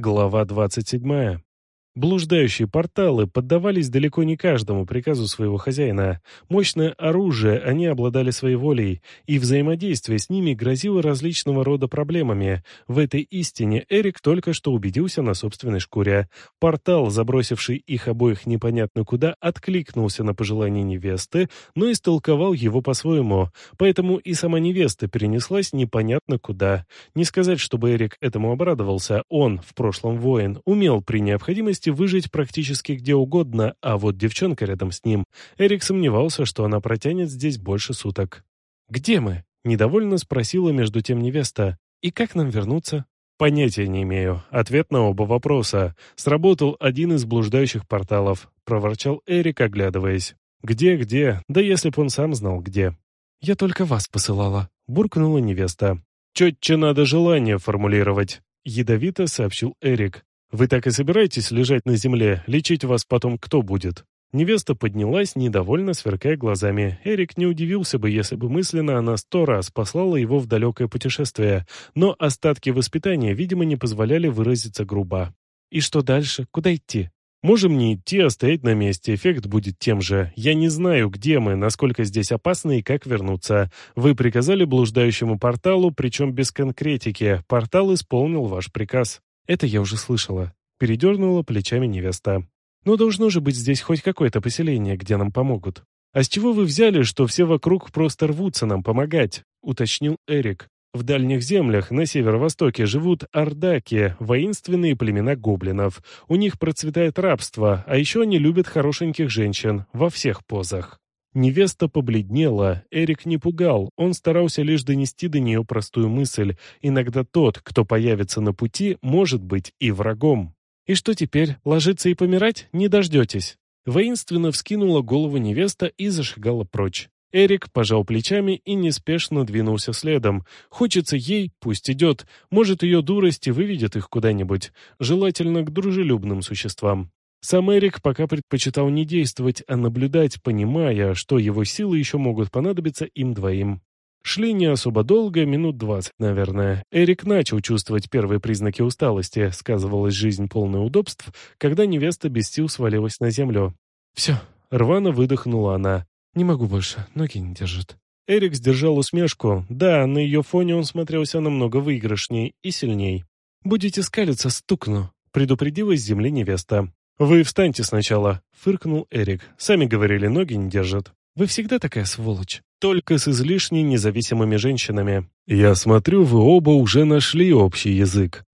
Глава 27. Блуждающие порталы поддавались далеко не каждому приказу своего хозяина. Мощное оружие они обладали своей волей, и взаимодействие с ними грозило различного рода проблемами. В этой истине Эрик только что убедился на собственной шкуре. Портал, забросивший их обоих непонятно куда, откликнулся на пожелание невесты, но истолковал его по-своему. Поэтому и сама невеста перенеслась непонятно куда. Не сказать, чтобы Эрик этому обрадовался. Он, в прошлом воин, умел при необходимости возможности выжить практически где угодно, а вот девчонка рядом с ним. Эрик сомневался, что она протянет здесь больше суток. «Где мы?» — недовольно спросила между тем невеста. «И как нам вернуться?» «Понятия не имею. Ответ на оба вопроса. Сработал один из блуждающих порталов», — проворчал Эрик, оглядываясь. «Где, где? Да если б он сам знал, где». «Я только вас посылала», — буркнула невеста. «Четче надо желание формулировать», — ядовито сообщил Эрик. «Вы так и собираетесь лежать на земле? Лечить вас потом кто будет?» Невеста поднялась, недовольно сверкая глазами. Эрик не удивился бы, если бы мысленно она сто раз послала его в далекое путешествие, но остатки воспитания, видимо, не позволяли выразиться грубо. «И что дальше? Куда идти?» «Можем не идти, а стоять на месте. Эффект будет тем же. Я не знаю, где мы, насколько здесь опасно и как вернуться. Вы приказали блуждающему порталу, причем без конкретики. Портал исполнил ваш приказ». Это я уже слышала. Передернула плечами невеста. Но должно же быть здесь хоть какое-то поселение, где нам помогут. А с чего вы взяли, что все вокруг просто рвутся нам помогать? Уточнил Эрик. В дальних землях на северо-востоке живут ордаки, воинственные племена гоблинов. У них процветает рабство, а еще они любят хорошеньких женщин во всех позах. Невеста побледнела, Эрик не пугал, он старался лишь донести до нее простую мысль. Иногда тот, кто появится на пути, может быть и врагом. «И что теперь, ложиться и помирать? Не дождетесь?» Воинственно вскинула голову невеста и зашагала прочь. Эрик пожал плечами и неспешно двинулся следом. Хочется ей, пусть идет. Может, ее дурости выведет их куда-нибудь. Желательно к дружелюбным существам. Сам Эрик пока предпочитал не действовать, а наблюдать, понимая, что его силы еще могут понадобиться им двоим. Шли не особо долго, минут двадцать, наверное. Эрик начал чувствовать первые признаки усталости, сказывалась жизнь полная удобств, когда невеста без сил свалилась на землю. «Все», — рвано выдохнула она. «Не могу больше, ноги не держат». Эрик сдержал усмешку. Да, на ее фоне он смотрелся намного выигрышней и сильней. «Будете скалиться, стукну», — предупредила с земли невеста. «Вы встаньте сначала», — фыркнул Эрик. «Сами говорили, ноги не держат». «Вы всегда такая сволочь. Только с излишне независимыми женщинами. Я смотрю, вы оба уже нашли общий язык».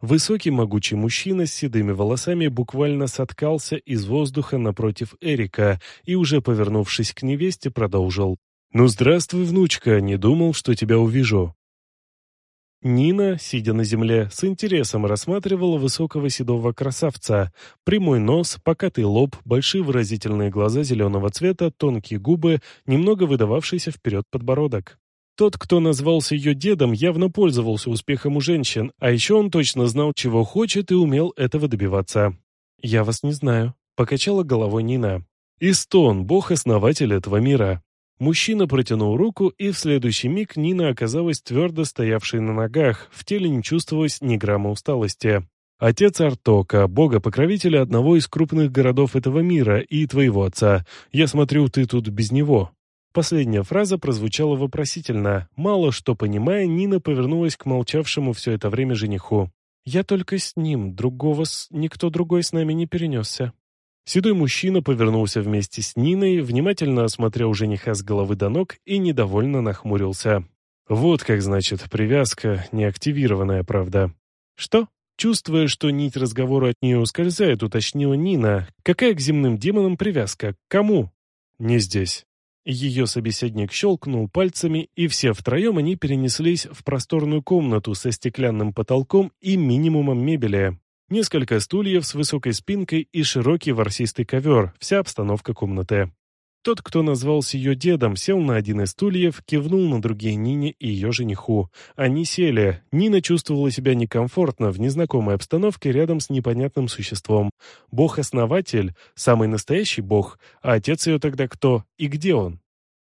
Высокий могучий мужчина с седыми волосами буквально соткался из воздуха напротив Эрика и, уже повернувшись к невесте, продолжил. «Ну, здравствуй, внучка, не думал, что тебя увижу. Нина, сидя на земле, с интересом рассматривала высокого седого красавца. Прямой нос, покатый лоб, большие выразительные глаза зеленого цвета, тонкие губы, немного выдававшийся вперед подбородок. Тот, кто назвался ее дедом, явно пользовался успехом у женщин, а еще он точно знал, чего хочет и умел этого добиваться. «Я вас не знаю», — покачала головой Нина. «Истон, бог-основатель этого мира. Мужчина протянул руку, и в следующий миг Нина оказалась твердо стоявшей на ногах, в теле не чувствовалось ни грамма усталости. «Отец Артока, бога-покровителя одного из крупных городов этого мира и твоего отца. Я смотрю, ты тут без него». Последняя фраза прозвучала вопросительно. Мало что понимая, Нина повернулась к молчавшему все это время жениху. «Я только с ним, другого с... никто другой с нами не перенесся». Седой мужчина повернулся вместе с Ниной, внимательно осмотрел жениха с головы до ног и недовольно нахмурился. Вот как значит привязка, неактивированная, правда. Что? Чувствуя, что нить разговора от нее ускользает, уточнила Нина. Какая к земным демонам привязка? К кому? Не здесь. Ее собеседник щелкнул пальцами, и все втроем они перенеслись в просторную комнату со стеклянным потолком и минимумом мебели. Несколько стульев с высокой спинкой и широкий ворсистый ковер, вся обстановка комнаты. Тот, кто назвался ее дедом, сел на один из стульев, кивнул на другие Нине и ее жениху. Они сели. Нина чувствовала себя некомфортно в незнакомой обстановке рядом с непонятным существом. Бог-основатель, самый настоящий бог, а отец ее тогда кто и где он?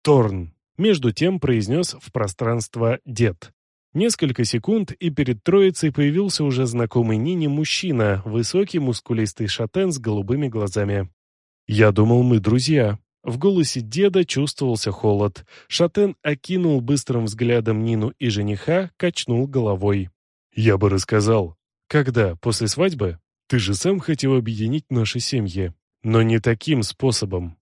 Торн. Между тем произнес в пространство дед. Несколько секунд, и перед троицей появился уже знакомый Нине мужчина, высокий мускулистый шатен с голубыми глазами. «Я думал, мы друзья». В голосе деда чувствовался холод. Шатен окинул быстрым взглядом Нину и жениха, качнул головой. «Я бы рассказал. Когда? После свадьбы? Ты же сам хотел объединить наши семьи. Но не таким способом.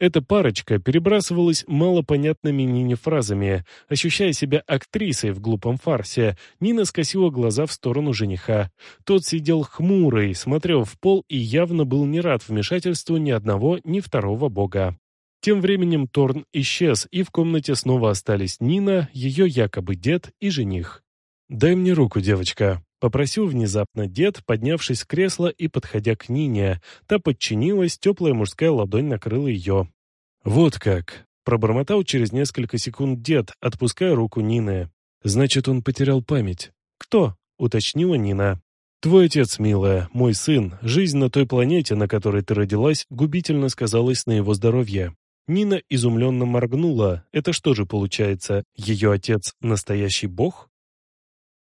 Эта парочка перебрасывалась малопонятными Нине фразами. Ощущая себя актрисой в глупом фарсе, Нина скосила глаза в сторону жениха. Тот сидел хмурый, смотрел в пол и явно был не рад вмешательству ни одного, ни второго бога. Тем временем Торн исчез, и в комнате снова остались Нина, ее якобы дед и жених. «Дай мне руку, девочка», — попросил внезапно дед, поднявшись с кресла и подходя к Нине. Та подчинилась, теплая мужская ладонь накрыла ее. «Вот как», — пробормотал через несколько секунд дед, отпуская руку Нины. «Значит, он потерял память». «Кто?» — уточнила Нина. «Твой отец, милая, мой сын, жизнь на той планете, на которой ты родилась, губительно сказалась на его здоровье». Нина изумленно моргнула. «Это что же получается, ее отец — настоящий бог?»